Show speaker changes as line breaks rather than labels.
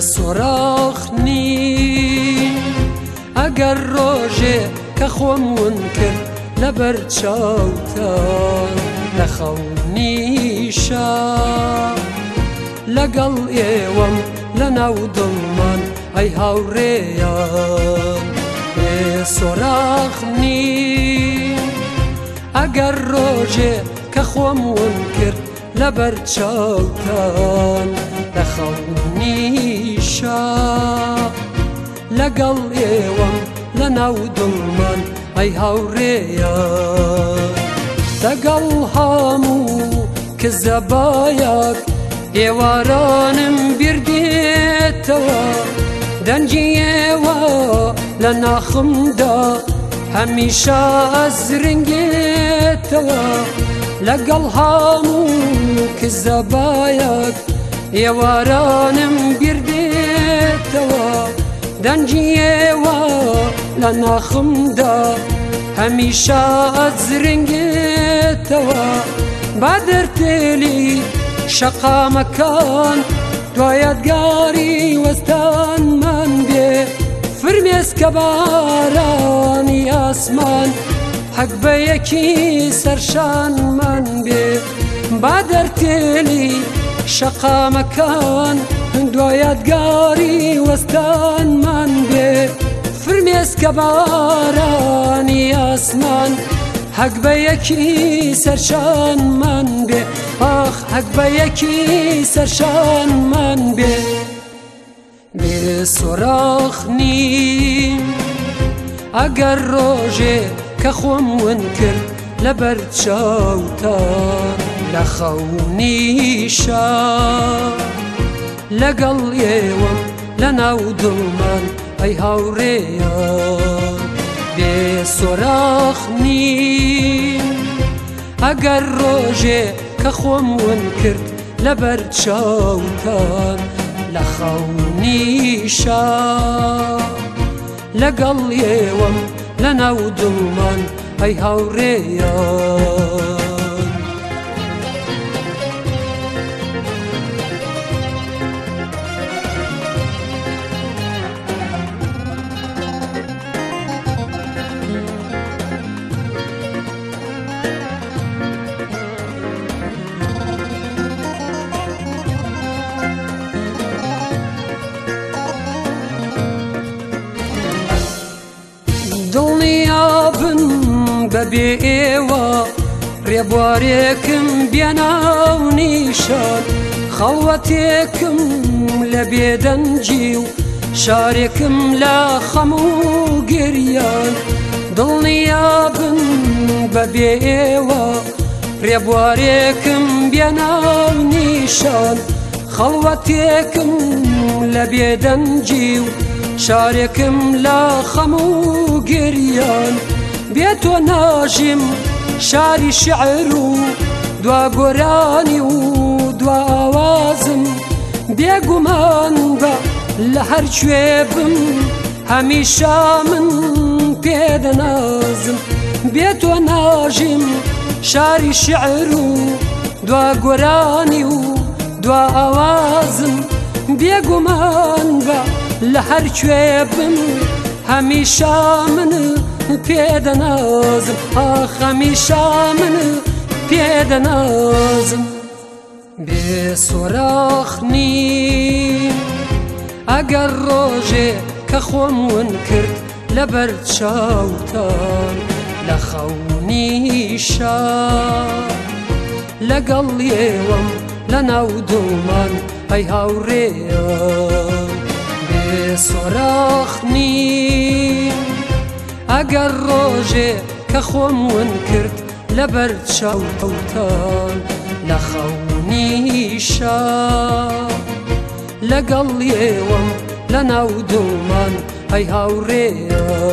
سوراخ نین ئەگەر ڕۆژێ کە خۆم ون کرد لەبەر چاوتە لە خەونیشە لەگەڵ ئێوەم لە ناو دڵمان ئەی هاوڕێیان بێ سۆراخ نین ئەگەر ڕۆژێ کە خۆم ون کرد لەبەر چاوتان دەخەونیشە لەگەڵ ئێوەم لە ناو دڵمان ئەی هاوڕێە دەگەڵ هەموو کە زەبایەک ئێوارانم بردێتەوە دەنجی ئێوە لە ناخمدا هەمیشە ئەزرنگێتەوە لەگەڵ هەموو کە زەبایەک ێوارانم گردێتەوە دەنجیێوە لە ناخمدا هەمیشە زرنگێتەوە با تو شەقامەکان یادگاری وەستانمان بێ فرمێس کە آسمان ئاسمان سرشان من سەرشانمان بێ با دەرتێلی شەقامەکان من وەستانمان بێ کبارانی کە بارانی ئاسمان یکی سرشان من سەرشانمان آخ حق به یکی سرشان من بێ بی سراخ نیم اگر ڕۆژێ کە خۆم ون کرد لبرد چاوتان لە خەونیشە لەگەڵ ئێوەم لە ناو دڵمان ئەی هاوڕێە بێ سۆراخ نیم ئەگەر ڕۆژێ کە خۆمون کرد لەبەر چاوتان لە خەونیشە لەگەڵ ئێوەم لە ناو دڵمان ئەی هاوڕێە بەبێ ئێوە ڕێبوارێکم بێناو نیشان خەڵەتێکم لە بێدەنجی و شارێکم لە خەموو گریان دڵنیابن بەبێ ئێوە ڕێبوارێکم بێناو نیشان خەڵەتێکم لە بێدەنجی و شارێکم لە خەموو گریان. بێ تۆ ناژیم شاری شعر و دوا گۆرانی و دواوازم بێگومان بە لە هەر کوێ بم هەمیشا من پێدەنازم بێ تۆ ناژیم شاری شعر و دوا گۆرانی و دوا ئاوازم بێگومان بە لە هەر کوێ بم هەمیشا منە پێدەنازم ئاخەمیشا من پێدەنازم بێسۆراخ نیم ئەگەر ڕۆژێ کە خۆم ون کرد لە بەر چاوتان لە خەونیشا لەگەڵ ئێوەم لە ناو دومان ئەی هاوڕێە بێسۆراخ نیم ئەگەر ڕۆژێ کە خۆم ون کرد لەبەر چاو تەوتان لە خەونیشە لەگەڵ ئێوەم لە ناو دومان ئەی هاوڕێە